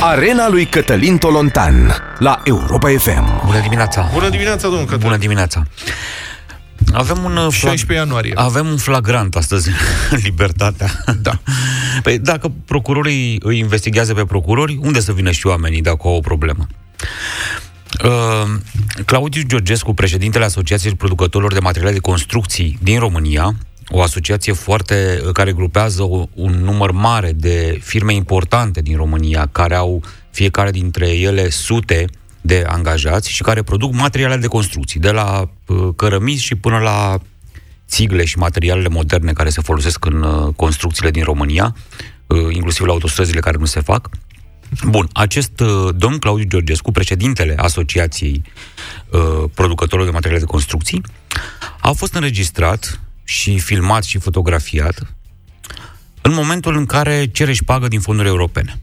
Arena lui Cătălin Tolontan la Europa FM. Bună dimineața! Bună dimineața, domnul Cătălin. Bună dimineața! Avem un, uh, 16 ianuarie. avem un flagrant astăzi în libertatea. Da. Păi dacă procurorii îi investigează pe procurori, unde să vină și oamenii dacă au o problemă? Uh, Claudiu Georgescu, președintele Asociației Producătorilor de Materiale de Construcții din România, o asociație foarte care grupează o, un număr mare de firme importante din România, care au fiecare dintre ele sute de angajați și care produc materiale de construcții, de la uh, cărămizi și până la țigle și materialele moderne care se folosesc în uh, construcțiile din România, uh, inclusiv la autostrăzile care nu se fac. Bun, acest uh, domn Claudiu Georgescu, președintele Asociației uh, Producătorilor de Materiale de Construcții, a fost înregistrat și filmat și fotografiat în momentul în care cere pagă din fonduri europene.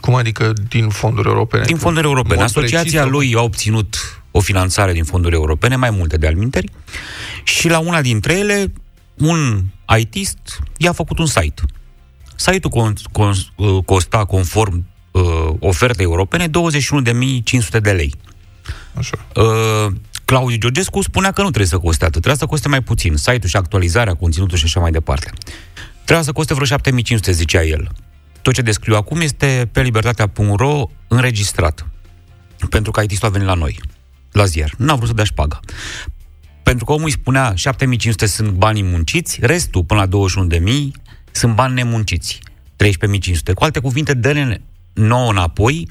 Cum adică din fonduri europene? Din fonduri europene. Mod Asociația precis, sau- lui a obținut o finanțare din fonduri europene, mai multe de alminteri, și la una dintre ele, un ITist i-a făcut un site. Site-ul con- con- uh, costa, conform uh, ofertei europene, 21.500 de lei. Așa. Uh, Claudiu Georgescu spunea că nu trebuie să coste atât, trebuie să coste mai puțin. Site-ul și actualizarea, conținutul și așa mai departe. Trebuia să coste vreo 7500, zicea el. Tot ce descriu acum este pe libertatea.ro înregistrat. Pentru că IT-ul a venit la noi, la ziar. N-a vrut să dea șpaga. Pentru că omul îi spunea 7500 sunt banii munciți, restul până la 21.000 sunt bani nemunciți. 13.500. Cu alte cuvinte, dă-ne nouă înapoi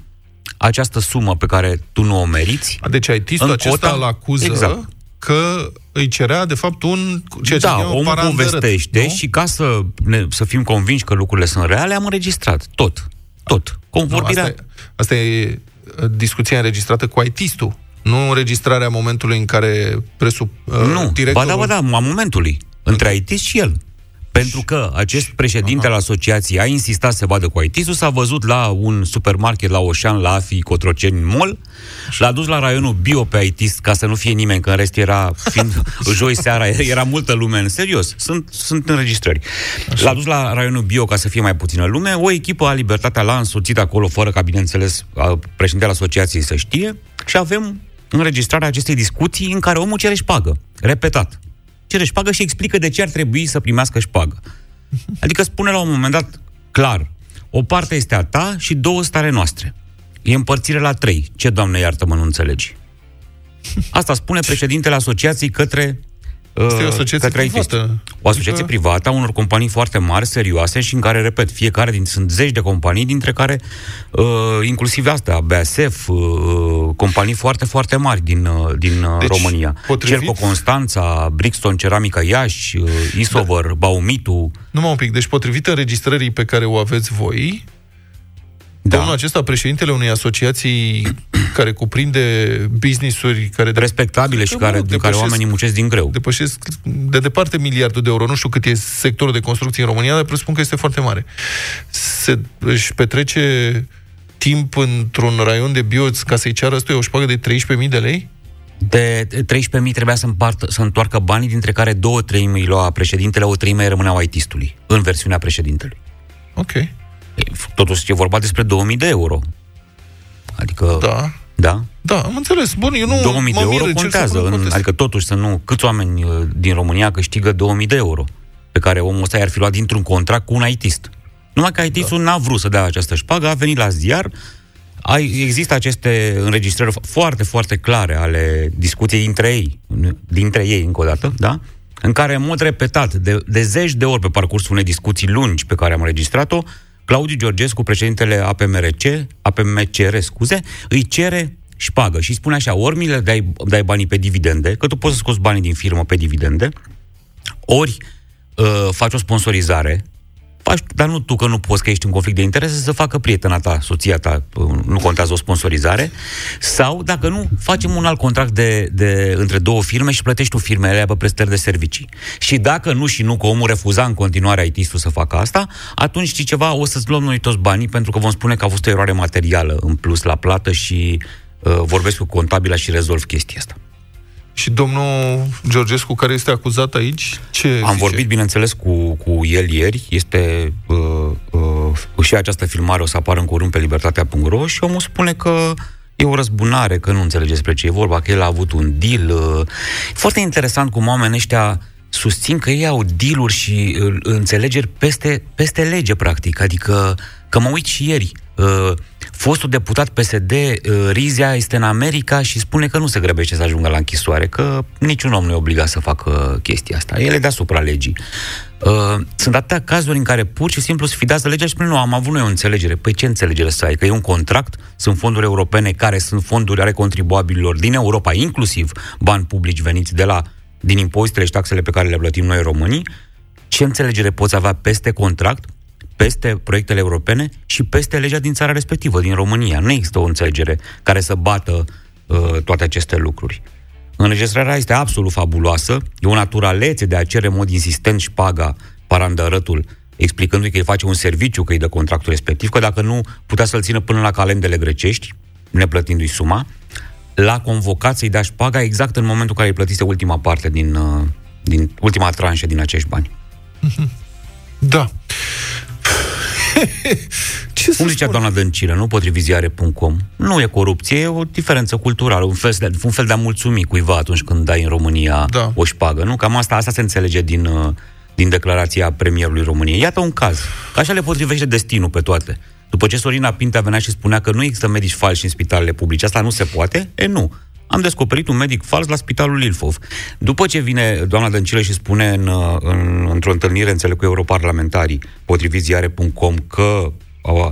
această sumă pe care tu nu o meriți. Deci IT-istul În acesta cota- îl acuză Exact. că îi cerea, de fapt, un... Ceea ce da, cheamă omul parandărăt, povestește nu? și ca să, ne, să fim convinși că lucrurile sunt reale, am înregistrat tot. Tot. Nu, Convorbirea... asta, e, asta e uh, discuția înregistrată cu IT-istul, nu înregistrarea momentului în care presup... uh, nu, ba directorul... da, ba da, a momentului. Între IT și el. Pentru că acest președinte al asociației a insistat să vadă cu it s-a văzut la un supermarket la Oșan, la Afi, Cotroceni, în mall, l-a dus la raionul bio pe it ca să nu fie nimeni, că în rest era, fiind joi seara, era multă lume, în serios, sunt, sunt înregistrări. L-a dus la raionul bio ca să fie mai puțină lume, o echipă a Libertatea l-a însoțit acolo, fără ca, bineînțeles, a- președintele asociației să știe, și avem înregistrarea acestei discuții în care omul cere șpagă, repetat cere șpagă și explică de ce ar trebui să primească șpagă. Adică spune la un moment dat clar, o parte este a ta și două stare noastre. E împărțire la trei. Ce, Doamne, iartă-mă, nu înțelegi? Asta spune președintele asociației către Asta e o uh, asociație către IT-ist. privată. O asociație Adică- privată a unor companii foarte mari, serioase și în care, repet, fiecare din sunt zeci de companii, dintre care uh, inclusiv astea, BASF, uh, companii foarte, foarte mari din, uh, din uh, Deci, România. potrivit- Cerco Constanța, Brixton Ceramica Iași, uh, Isover, da. Baumitu. Numai un pic. Deci, potrivit înregistrării pe care o aveți voi, Da. domnul acesta, președintele unei asociații care cuprinde business-uri care de, respectabile și Că, care, mă, din care depășesc- oamenii muncesc din greu. depășesc de departe miliardul de euro. Nu știu cât e sectorul de construcții în România, dar presupun că este foarte mare. Se își petrece timp într-un raion de bioți ca să-i ceară ăstuia o șpagă de 13.000 de lei? De 13.000 trebuia să, împartă, să întoarcă banii, dintre care două treimi îi lua președintele, o treime îi rămâneau IT-ului, în versiunea președintelui. Ok. E, Totuși e vorba despre 2000 de euro. Adică, Da. da? Da, am înțeles. Bun, eu nu 2000 de mă mir, euro încerc să contează. pun în În, context. adică totuși să nu... Câți oameni uh, din România câștigă 2000 de euro pe care omul ăsta i-ar fi luat dintr-un contract cu un ITist. Numai că IT-istul da. n-a vrut să dea această șpagă, a venit la ziar, ai, există aceste înregistrări foarte, foarte clare ale discuției dintre ei, dintre ei încă o dată, da? în care, în mod repetat, de, de zeci de ori pe parcursul unei discuții lungi pe care am înregistrat-o, Claudiu Georgescu, președintele APMRC, APMCR, scuze, îi cere șpagă și spune așa, ori mi le dai, dai banii pe dividende, că tu poți să scoți banii din firmă pe dividende, ori uh, faci o sponsorizare, faci, dar nu tu că nu poți, că ești în conflict de interese, să facă prietena ta, soția ta, uh, nu contează o sponsorizare, sau, dacă nu, facem un alt contract de, de între două firme și plătești tu firmele alea pe prestări de servicii. Și dacă nu și nu, că omul refuza în continuare IT-ul să facă asta, atunci știi ceva, o să-ți luăm noi toți banii, pentru că vom spune că a fost o eroare materială în plus la plată și uh, vorbesc cu contabila și rezolv chestia asta. Și domnul Georgescu, care este acuzat aici, ce Am zice? vorbit, bineînțeles, cu, cu el ieri. Este uh, uh, uh, și această filmare o să apară în curând pe libertatea.ro și omul spune că e o răzbunare, că nu înțelege despre ce e vorba, că el a avut un deal. Uh, foarte interesant cum oamenii ăștia susțin că ei au dealuri și uh, înțelegeri peste, peste lege, practic. Adică, că mă uit și ieri, uh, fostul deputat PSD, uh, Rizia, este în America și spune că nu se grăbește să ajungă la închisoare, că niciun om nu e obligat să facă chestia asta. El e deasupra legii. Uh, sunt atâtea cazuri în care pur și simplu sfidează legea și spune, nu, am avut noi o înțelegere. Păi ce înțelegere să ai? Că e un contract, sunt fonduri europene care sunt fonduri ale contribuabililor din Europa, inclusiv bani publici veniți de la din impozitele și taxele pe care le plătim noi românii, ce înțelegere poți avea peste contract, peste proiectele europene și peste legea din țara respectivă, din România. Nu există o înțelegere care să bată uh, toate aceste lucruri. Înregistrarea este absolut fabuloasă, e o naturalețe de a cere în mod insistent și paga parandărătul, explicându-i că îi face un serviciu că îi dă contractul respectiv, că dacă nu putea să-l țină până la calendele grecești, neplătindu-i suma, l-a convocat să-i dea paga exact în momentul în care îi plătise ultima parte din, uh, din ultima tranșă din acești bani. Da. Ce Cum zicea spun? doamna Dăncilă, nu potrivit ziare.com, nu e corupție, e o diferență culturală, un fel, de, un fel de a mulțumi cuiva atunci când dai în România da. o șpagă, nu? Cam asta, asta se înțelege din, uh, din declarația premierului României. Iată un caz. Așa le potrivește destinul pe toate. După ce Sorina Pintea venea și spunea că nu există medici falși în spitalele publice, asta nu se poate, e nu. Am descoperit un medic fals la spitalul Ilfov. După ce vine doamna Dăncilă și spune în, în, într-o întâlnire, înțeleg cu europarlamentarii, potrivit ziare.com, că uh,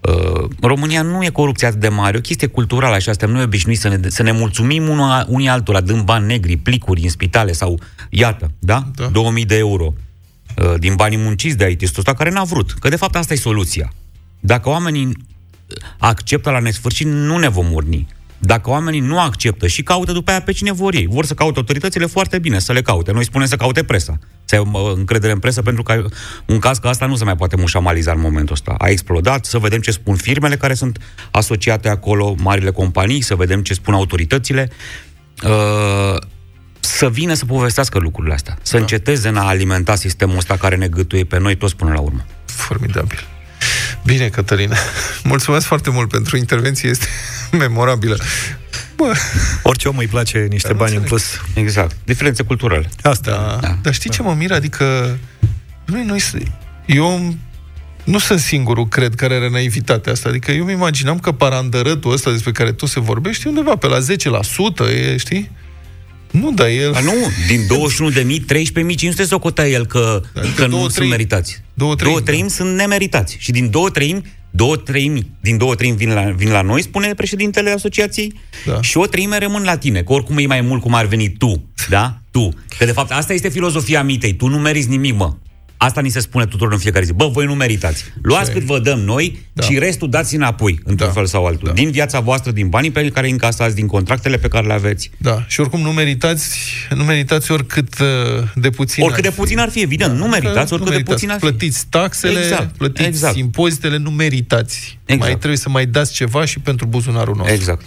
uh, România nu e corupție atât de mare, o chestie culturală așa, suntem noi obișnuiți să ne, să ne mulțumim unul, unii altora, dând bani negri, plicuri în spitale sau, iată, da? da. 2000 de euro uh, din banii munciți de IT-ul ăsta care n-a vrut. Că de fapt asta e soluția. Dacă oamenii acceptă la nesfârșit, nu ne vom urni. Dacă oamenii nu acceptă și caută după aia pe cine vor ei, vor să caute autoritățile foarte bine, să le caute. Noi spunem să caute presa. Să ai încredere în presă pentru că un caz ca asta nu se mai poate mușamaliza în momentul ăsta. A explodat, să vedem ce spun firmele care sunt asociate acolo, marile companii, să vedem ce spun autoritățile. Uh, să vină să povestească lucrurile astea. Să da. înceteze în a alimenta sistemul ăsta care ne gâtuie pe noi toți până la urmă. Formidabil. Bine, Cătălina. Mulțumesc foarte mult pentru intervenție, este memorabilă. Bă. Orice om îi place niște Dar bani în plus. Exact. Diferențe culturale. Asta. Da. da. Dar știi da. ce mă miră? Adică, noi, noi, eu nu sunt singurul, cred, care are naivitatea asta. Adică eu mi imaginam că parandărătul ăsta despre care tu se vorbești undeva pe la 10%, e, știi? Nu, da, el... A, nu, din 21.000, 13.500 s-o cotea el că, adică că nu sunt trei, meritați. Două treimi, două treimi da. sunt nemeritați. Și din două treimi, două treimi, din două treimi vin la, vin la noi, spune președintele asociației, da. și o treime rămân la tine, că oricum e mai mult cum ar veni tu, da? Tu. Că de fapt asta este filozofia mitei, tu nu meriți nimic, mă. Asta ni se spune tuturor în fiecare zi. Bă, voi nu meritați. Luați Ce? cât vă dăm noi da. și restul dați înapoi, într-un da. fel sau altul. Da. Din viața voastră, din banii pe care îi încasați, din contractele pe care le aveți. Da. Și oricum nu meritați, nu meritați oricât uh, de puțin Oricât de puțin ar fi, evident. Da. Nu meritați oricât nu meritați. de puțin ar fi. Plătiți taxele, exact. plătiți exact. impozitele, nu meritați. Exact. Mai trebuie să mai dați ceva și pentru buzunarul nostru. Exact.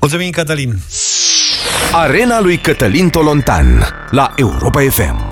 Mulțumim, Cătălin. Arena lui Cătălin Tolontan la Europa FM.